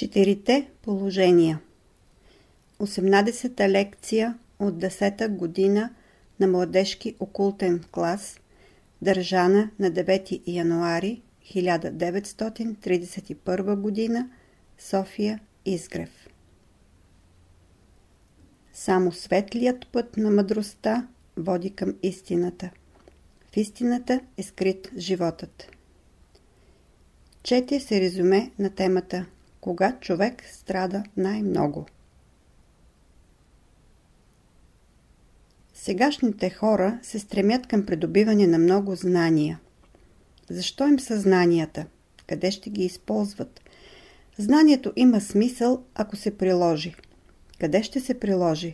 Четирите положения 18-та лекция от 10-та година на младежки окултен клас, държана на 9 януари 1931 година, София Изгрев. Само светлият път на мъдростта води към истината. В истината е скрит животът. Чете се резюме на темата кога човек страда най-много. Сегашните хора се стремят към придобиване на много знания. Защо им са знанията? Къде ще ги използват? Знанието има смисъл, ако се приложи. Къде ще се приложи?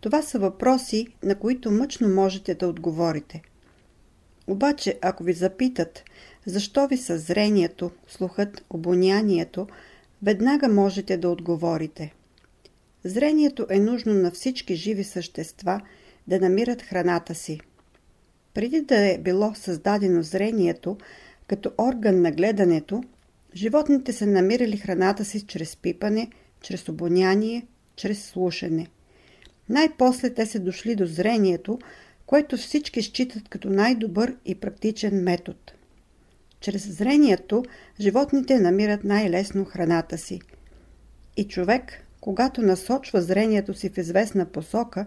Това са въпроси, на които мъчно можете да отговорите. Обаче, ако ви запитат, защо ви са зрението, слухът, обонянието, веднага можете да отговорите. Зрението е нужно на всички живи същества да намират храната си. Преди да е било създадено зрението, като орган на гледането, животните са намирали храната си чрез пипане, чрез обоняние, чрез слушане. Най-после те са дошли до зрението, което всички считат като най-добър и практичен метод – чрез зрението животните намират най-лесно храната си. И човек, когато насочва зрението си в известна посока,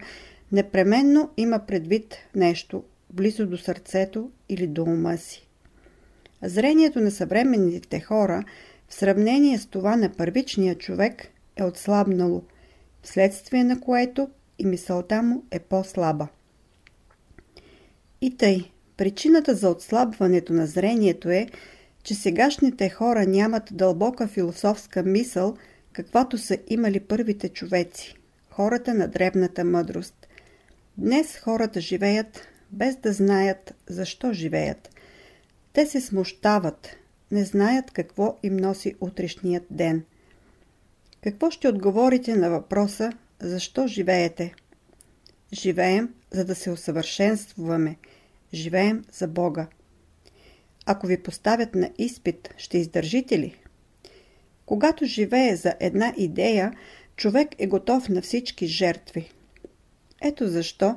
непременно има предвид нещо близо до сърцето или до ума си. Зрението на съвременните хора в сравнение с това на първичния човек е отслабнало, вследствие на което и мисълта му е по-слаба. И тъй, Причината за отслабването на зрението е, че сегашните хора нямат дълбока философска мисъл, каквато са имали първите човеци, хората на древната мъдрост. Днес хората живеят без да знаят защо живеят. Те се смущават, не знаят какво им носи утрешният ден. Какво ще отговорите на въпроса защо живеете? Живеем, за да се усъвършенствуваме – Живеем за Бога. Ако ви поставят на изпит, ще издържите ли? Когато живее за една идея, човек е готов на всички жертви. Ето защо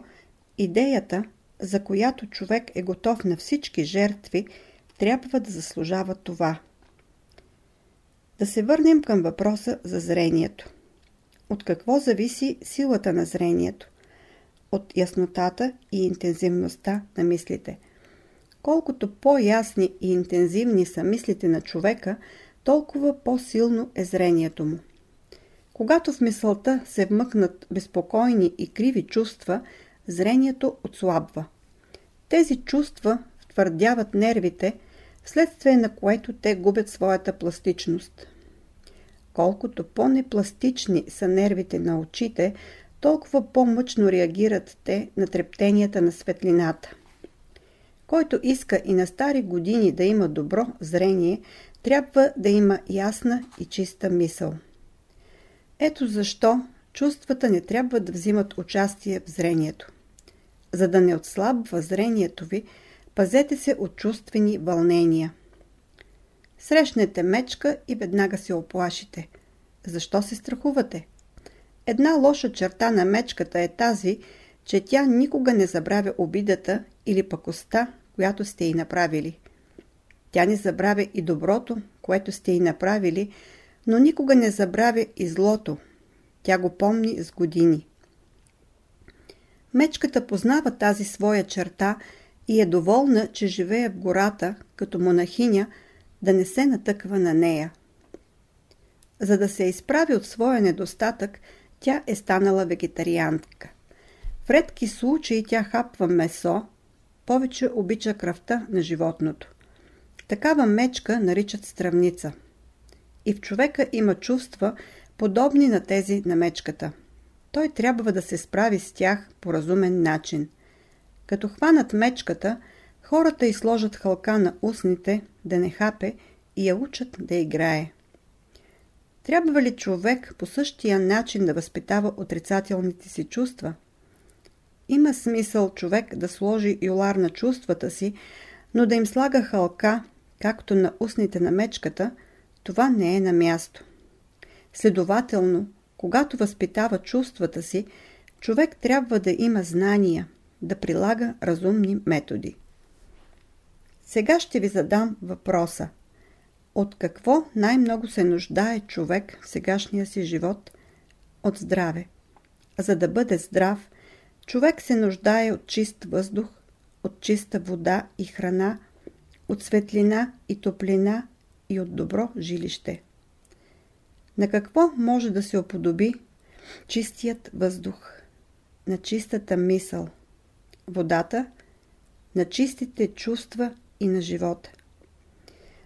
идеята, за която човек е готов на всички жертви, трябва да заслужава това. Да се върнем към въпроса за зрението. От какво зависи силата на зрението? От яснотата и интензивността на мислите. Колкото по-ясни и интензивни са мислите на човека, толкова по-силно е зрението му. Когато в мисълта се вмъкнат безпокойни и криви чувства, зрението отслабва. Тези чувства втвърдяват нервите, вследствие на което те губят своята пластичност. Колкото по-непластични са нервите на очите, толкова по-мъчно реагират те на трептенията на светлината. Който иска и на стари години да има добро зрение, трябва да има ясна и чиста мисъл. Ето защо чувствата не трябва да взимат участие в зрението. За да не отслабва зрението ви, пазете се от чувствени вълнения. Срещнете мечка и веднага се оплашите. Защо се страхувате? Една лоша черта на мечката е тази, че тя никога не забравя обидата или пакостта, която сте й направили. Тя не забравя и доброто, което сте й направили, но никога не забравя и злото. Тя го помни с години. Мечката познава тази своя черта и е доволна, че живее в гората, като монахиня, да не се натъква на нея. За да се изправи от своя недостатък, тя е станала вегетарианка. В редки случаи тя хапва месо, повече обича кръвта на животното. Такава мечка наричат стравница. И в човека има чувства, подобни на тези на мечката. Той трябва да се справи с тях по разумен начин. Като хванат мечката, хората изложат хълка на устните, да не хапе и я учат да играе. Трябва ли човек по същия начин да възпитава отрицателните си чувства? Има смисъл човек да сложи юлар на чувствата си, но да им слага халка, както на устните на мечката, това не е на място. Следователно, когато възпитава чувствата си, човек трябва да има знания, да прилага разумни методи. Сега ще ви задам въпроса. От какво най-много се нуждае човек в сегашния си живот? От здраве. За да бъде здрав, човек се нуждае от чист въздух, от чиста вода и храна, от светлина и топлина и от добро жилище. На какво може да се оподоби чистият въздух? На чистата мисъл. Водата на чистите чувства и на живота.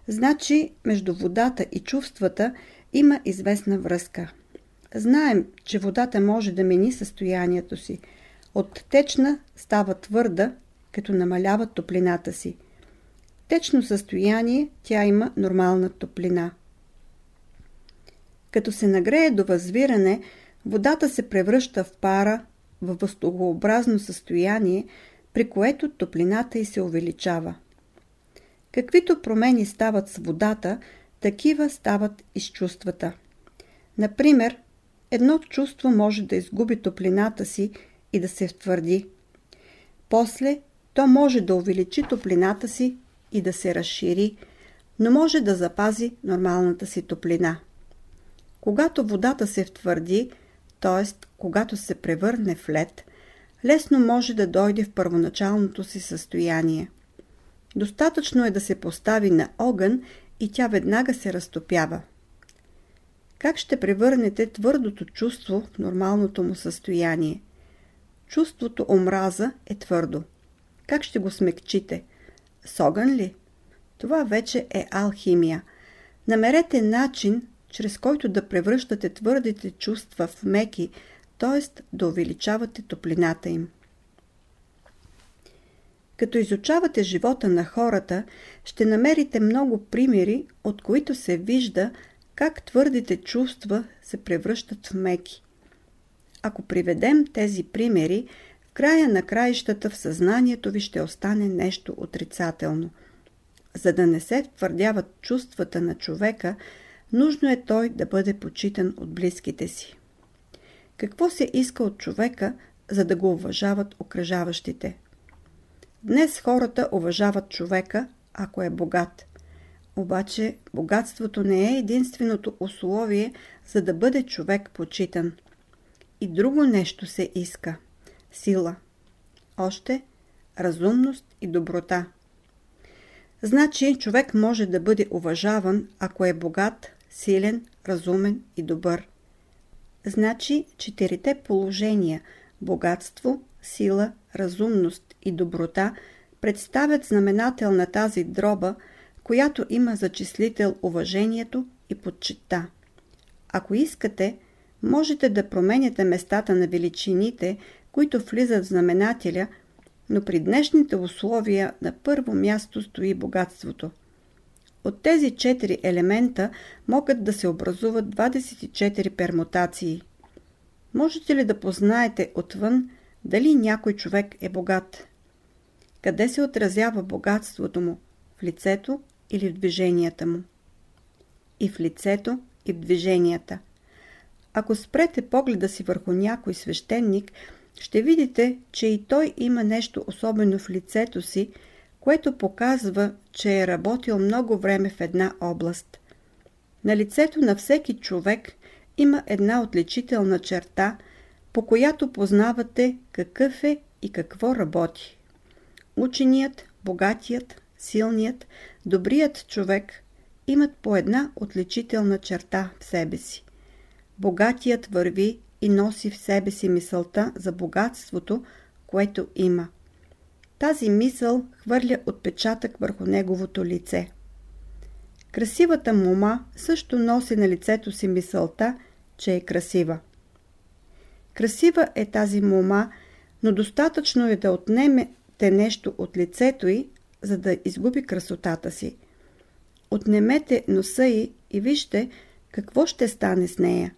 Значи, между водата и чувствата има известна връзка. Знаем, че водата може да мени състоянието си. От течна става твърда, като намалява топлината си. Течно състояние тя има нормална топлина. Като се нагрее до възвиране, водата се превръща в пара, в въздухообразно състояние, при което топлината й се увеличава. Каквито промени стават с водата, такива стават и с чувствата. Например, едно чувство може да изгуби топлината си и да се втвърди. После то може да увеличи топлината си и да се разшири, но може да запази нормалната си топлина. Когато водата се втвърди, т.е. когато се превърне в лед, лесно може да дойде в първоначалното си състояние. Достатъчно е да се постави на огън и тя веднага се разтопява. Как ще превърнете твърдото чувство в нормалното му състояние? Чувството омраза е твърдо. Как ще го смекчите? С огън ли? Това вече е алхимия. Намерете начин, чрез който да превръщате твърдите чувства в меки, т.е. да увеличавате топлината им. Като изучавате живота на хората, ще намерите много примери, от които се вижда как твърдите чувства се превръщат в меки. Ако приведем тези примери, в края на краищата в съзнанието ви ще остане нещо отрицателно. За да не се втвърдяват чувствата на човека, нужно е той да бъде почитан от близките си. Какво се иска от човека, за да го уважават окръжаващите? Днес хората уважават човека, ако е богат. Обаче богатството не е единственото условие, за да бъде човек почитан. И друго нещо се иска – сила. Още разумност и доброта. Значи човек може да бъде уважаван, ако е богат, силен, разумен и добър. Значи четирите положения – богатство, сила, разумност и доброта представят знаменател на тази дроба, която има за числител уважението и подчита. Ако искате, можете да променяте местата на величините, които влизат в знаменателя, но при днешните условия на първо място стои богатството. От тези 4 елемента могат да се образуват 24 пермутации. Можете ли да познаете отвън дали някой човек е богат? Къде се отразява богатството му? В лицето или в движенията му? И в лицето, и в движенията. Ако спрете погледа си върху някой свещеник, ще видите, че и той има нещо особено в лицето си, което показва, че е работил много време в една област. На лицето на всеки човек има една отличителна черта, по която познавате какъв е и какво работи. Ученият, богатият, силният, добрият човек имат по една отличителна черта в себе си. Богатият върви и носи в себе си мисълта за богатството, което има. Тази мисъл хвърля отпечатък върху неговото лице. Красивата мома също носи на лицето си мисълта, че е красива. Красива е тази мома, но достатъчно е да отнемете нещо от лицето й, за да изгуби красотата си. Отнемете носа й и вижте какво ще стане с нея.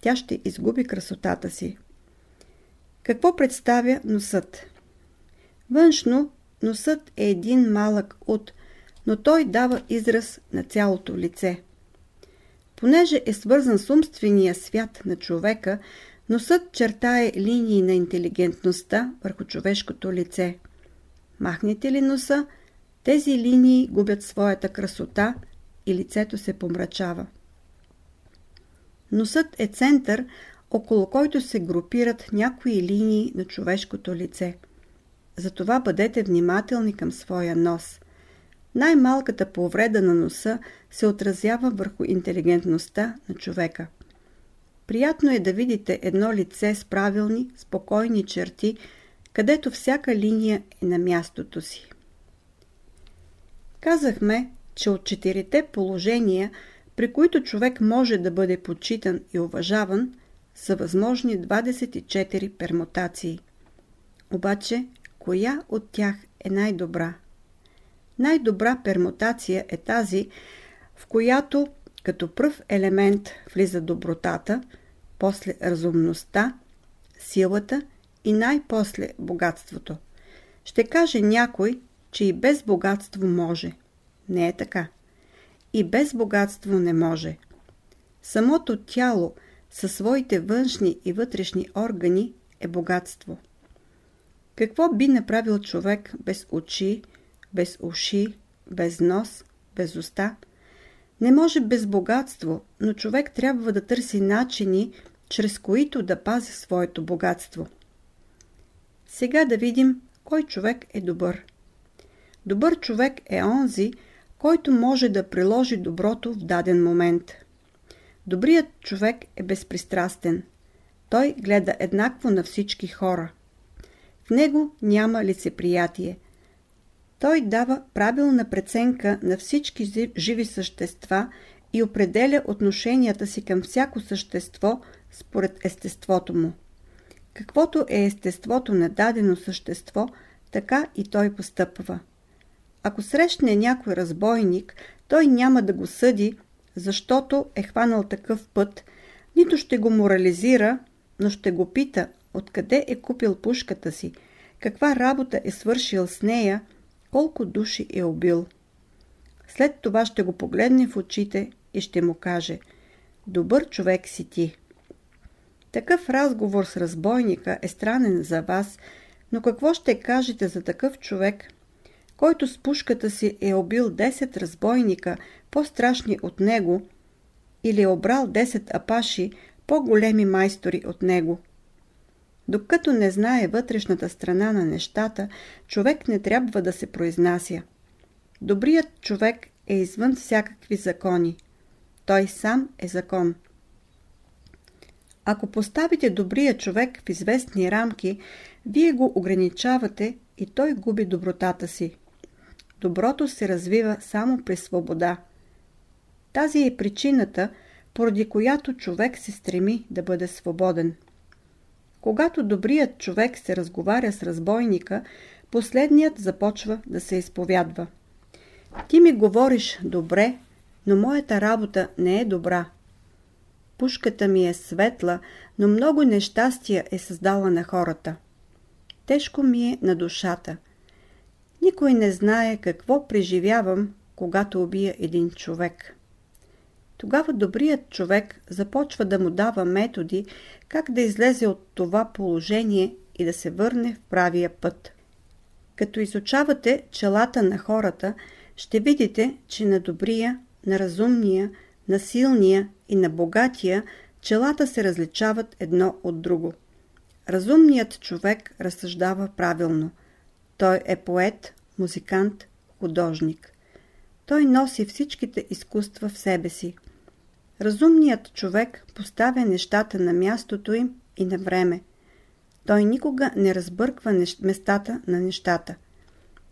Тя ще изгуби красотата си. Какво представя носът? Външно носът е един малък ут, но той дава израз на цялото лице. Понеже е свързан с умствения свят на човека, носът чертае линии на интелигентността върху човешкото лице. Махнете ли носа, тези линии губят своята красота и лицето се помрачава. Носът е център, около който се групират някои линии на човешкото лице. Затова бъдете внимателни към своя нос. Най-малката повреда на носа се отразява върху интелигентността на човека. Приятно е да видите едно лице с правилни, спокойни черти, където всяка линия е на мястото си. Казахме, че от четирите положения, при които човек може да бъде почитан и уважаван, са възможни 24 пермутации. Обаче, коя от тях е най-добра? Най-добра пермутация е тази, в която като пръв елемент влиза добротата, после разумността, силата и най-после богатството. Ще каже някой, че и без богатство може. Не е така. И без богатство не може. Самото тяло със своите външни и вътрешни органи е богатство. Какво би направил човек без очи, без уши, без нос, без уста? Не може без богатство, но човек трябва да търси начини, чрез които да пази своето богатство. Сега да видим кой човек е добър. Добър човек е онзи, който може да приложи доброто в даден момент. Добрият човек е безпристрастен. Той гледа еднакво на всички хора. В него няма лицеприятие. Той дава правилна преценка на всички живи същества и определя отношенията си към всяко същество според естеството му. Каквото е естеството на дадено същество, така и той постъпва. Ако срещне някой разбойник, той няма да го съди, защото е хванал такъв път, нито ще го морализира, но ще го пита откъде е купил пушката си, каква работа е свършил с нея, колко души е убил. След това ще го погледне в очите и ще му каже «Добър човек си ти». Такъв разговор с разбойника е странен за вас, но какво ще кажете за такъв човек, който с пушката си е убил 10 разбойника, по-страшни от него, или е обрал 10 апаши, по-големи майстори от него? Докато не знае вътрешната страна на нещата, човек не трябва да се произнася. Добрият човек е извън всякакви закони. Той сам е закон. Ако поставите добрия човек в известни рамки, вие го ограничавате и той губи добротата си. Доброто се развива само при свобода. Тази е причината, поради която човек се стреми да бъде свободен. Когато добрият човек се разговаря с разбойника, последният започва да се изповядва. Ти ми говориш добре, но моята работа не е добра. Пушката ми е светла, но много нещастия е създала на хората. Тежко ми е на душата. Никой не знае какво преживявам, когато убия един човек. Тогава добрият човек започва да му дава методи как да излезе от това положение и да се върне в правия път. Като изучавате челата на хората, ще видите, че на добрия, на разумния, на силния и на богатия челата се различават едно от друго. Разумният човек разсъждава правилно. Той е поет, музикант, художник. Той носи всичките изкуства в себе си. Разумният човек поставя нещата на мястото им и на време. Той никога не разбърква местата на нещата.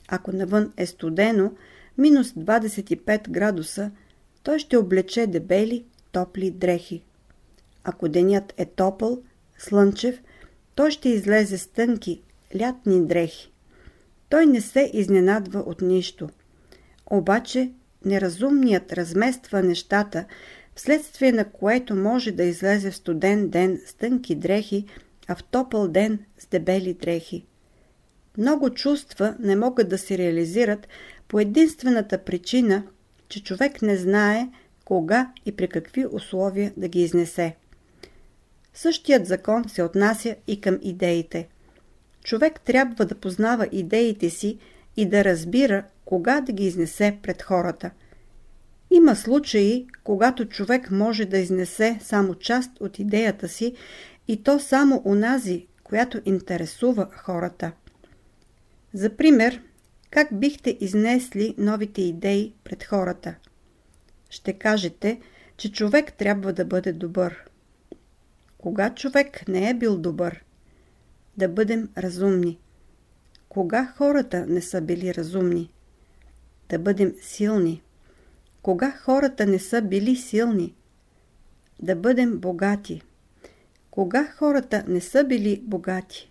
Ако навън е студено, минус 25 градуса, той ще облече дебели, топли дрехи. Ако денят е топъл, слънчев, той ще излезе с тънки, лятни дрехи. Той не се изненадва от нищо. Обаче неразумният размества нещата, вследствие на което може да излезе в студен ден с тънки дрехи, а в топъл ден с дебели дрехи. Много чувства не могат да се реализират по единствената причина, че човек не знае кога и при какви условия да ги изнесе. Същият закон се отнася и към идеите. Човек трябва да познава идеите си и да разбира кога да ги изнесе пред хората. Има случаи, когато човек може да изнесе само част от идеята си и то само унази, която интересува хората. За пример, как бихте изнесли новите идеи пред хората? Ще кажете, че човек трябва да бъде добър. Кога човек не е бил добър? Да бъдем разумни. Кога хората не са били разумни? Да бъдем силни. Кога хората не са били силни? Да бъдем богати. Кога хората не са били богати?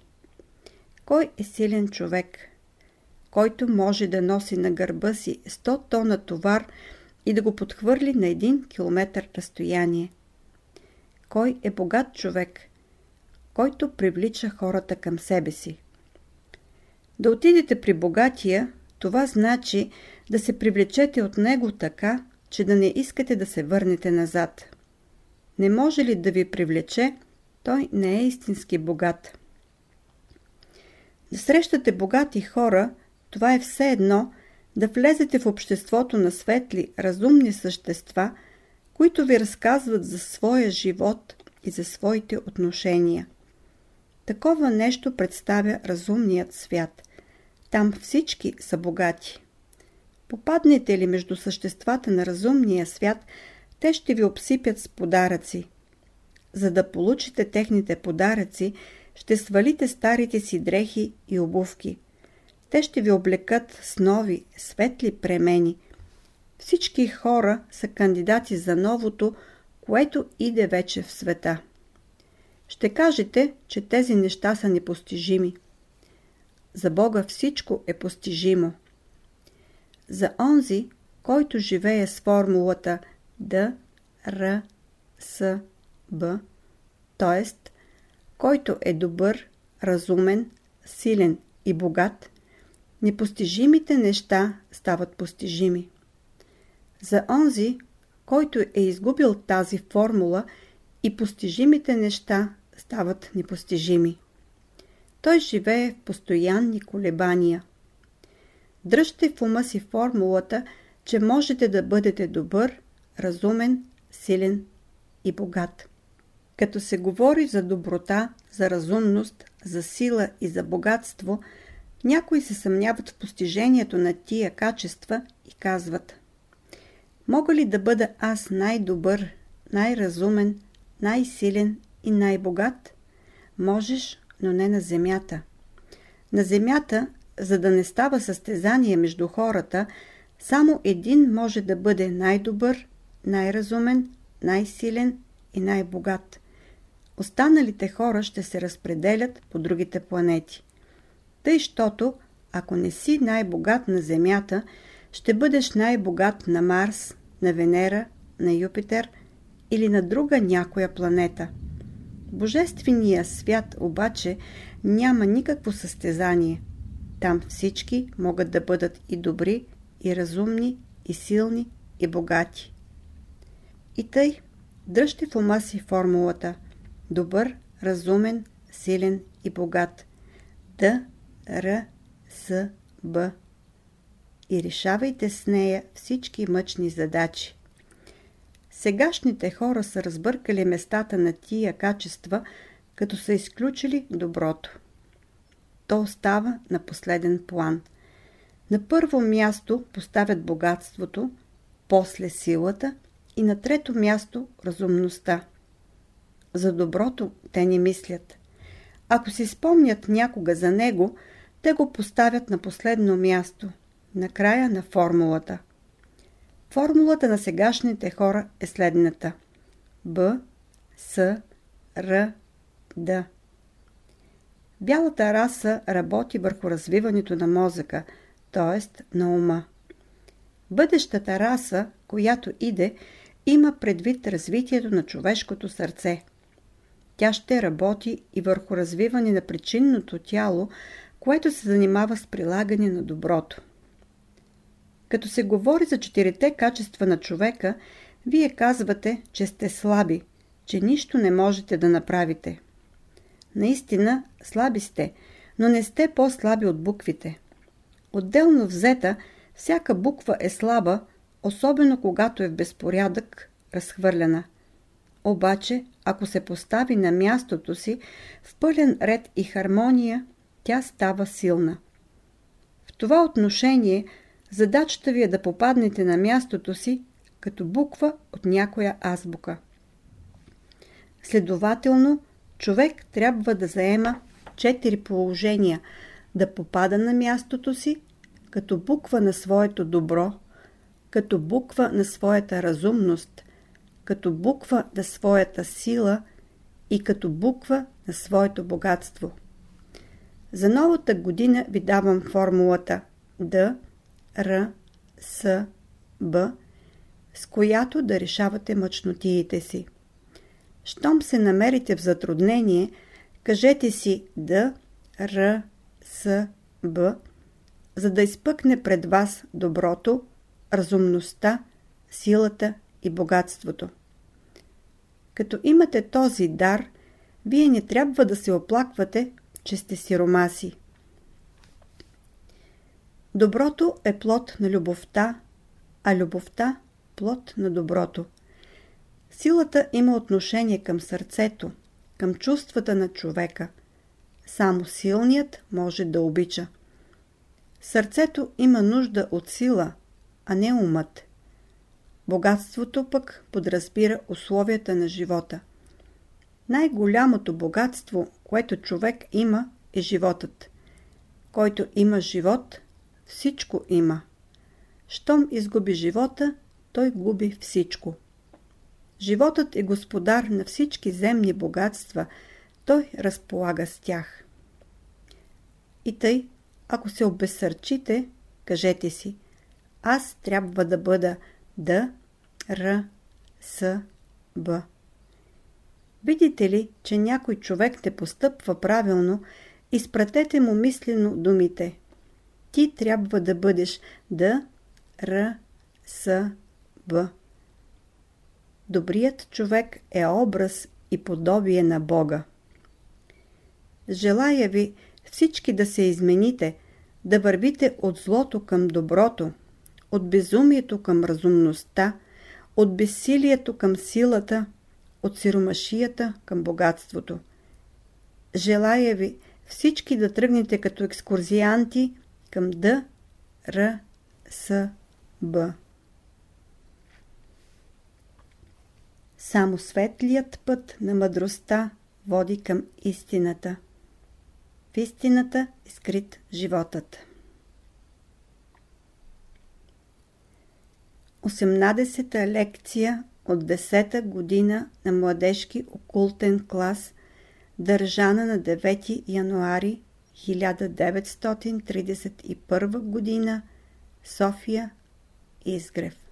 Кой е силен човек? Който може да носи на гърба си 100 тона товар и да го подхвърли на 1 км разстояние. Кой е богат човек? Който привлича хората към себе си. Да отидете при богатия, това значи да се привлечете от него така, че да не искате да се върнете назад. Не може ли да ви привлече, той не е истински богат. Да срещате богати хора, това е все едно да влезете в обществото на светли, разумни същества, които ви разказват за своя живот и за своите отношения. Такова нещо представя разумният свят. Там всички са богати. Попаднете ли между съществата на разумния свят, те ще ви обсипят с подаръци. За да получите техните подаръци, ще свалите старите си дрехи и обувки. Те ще ви облекат с нови, светли премени. Всички хора са кандидати за новото, което иде вече в света. Ще кажете, че тези неща са непостижими. За Бога всичко е постижимо. За онзи, който живее с формулата Д, Р, С, Б, т.е. който е добър, разумен, силен и богат, непостижимите неща стават постижими. За онзи, който е изгубил тази формула и постижимите неща стават непостижими. Той живее в постоянни колебания. Дръжте в ума си формулата, че можете да бъдете добър, разумен, силен и богат. Като се говори за доброта, за разумност, за сила и за богатство, някои се съмняват в постижението на тия качества и казват Мога ли да бъда аз най-добър, най-разумен, най-силен и най-богат? Можеш, но не на земята. На земята, за да не става състезание между хората, само един може да бъде най-добър, най-разумен, най-силен и най-богат. Останалите хора ще се разпределят по другите планети. Тъй, щото, ако не си най-богат на Земята, ще бъдеш най-богат на Марс, на Венера, на Юпитер или на друга някоя планета. Божествения свят обаче няма никакво състезание. Там всички могат да бъдат и добри, и разумни, и силни, и богати. И тъй, дръжте в ума си формулата добър, разумен, силен и богат. Д, Р, С, Б. И решавайте с нея всички мъчни задачи. Сегашните хора са разбъркали местата на тия качества, като са изключили доброто. То остава на последен план. На първо място поставят богатството, после силата и на трето място разумността. За доброто те не мислят. Ако си спомнят някога за него, те го поставят на последно място, на края на формулата – Формулата на сегашните хора е следната. Б, С, Р, Д. Бялата раса работи върху развиването на мозъка, т.е. на ума. Бъдещата раса, която иде, има предвид развитието на човешкото сърце. Тя ще работи и върху развиване на причинното тяло, което се занимава с прилагане на доброто. Като се говори за четирите качества на човека, Вие казвате, че сте слаби, че нищо не можете да направите. Наистина, слаби сте, но не сте по-слаби от буквите. Отделно взета, всяка буква е слаба, особено когато е в безпорядък, разхвърляна. Обаче, ако се постави на мястото си, в пълен ред и хармония, тя става силна. В това отношение, задачата ви е да попаднете на мястото си, като буква от някоя азбука. Следователно, човек трябва да заема четири положения, да попада на мястото си, като буква на своето добро, като буква на своята разумност, като буква на своята сила и като буква на своето богатство. За новата година ви давам формулата Д, Р, С, Б, с която да решавате мъчнотиите си. Щом се намерите в затруднение, кажете си Д, Р, С, Б, за да изпъкне пред вас доброто, разумността, силата и богатството. Като имате този дар, вие не трябва да се оплаквате, че сте сиромаси. Доброто е плод на любовта, а любовта – плод на доброто. Силата има отношение към сърцето, към чувствата на човека. Само силният може да обича. Сърцето има нужда от сила, а не умът. Богатството пък подразбира условията на живота. Най-голямото богатство, което човек има, е животът. Който има живот, всичко има. Щом изгуби живота, той губи всичко. Животът е господар на всички земни богатства, той разполага с тях. И тъй, ако се обесърчите, кажете си, аз трябва да бъда да, р, с, б. Видите ли, че някой човек те постъпва правилно, изпратете му мислено думите. Ти трябва да бъдеш да, р, с, б. Добрият човек е образ и подобие на Бога. Желая ви всички да се измените, да вървите от злото към доброто, от безумието към разумността, от безсилието към силата, от сиромашията към богатството. Желая ви всички да тръгнете като екскурзианти към Д, Р, С, Б. Само светлият път на мъдростта води към истината. В истината е скрит животът. 18-та лекция от 10-та година на младежки окултен клас, държана на 9 януари 1931 година, София, Изгрев.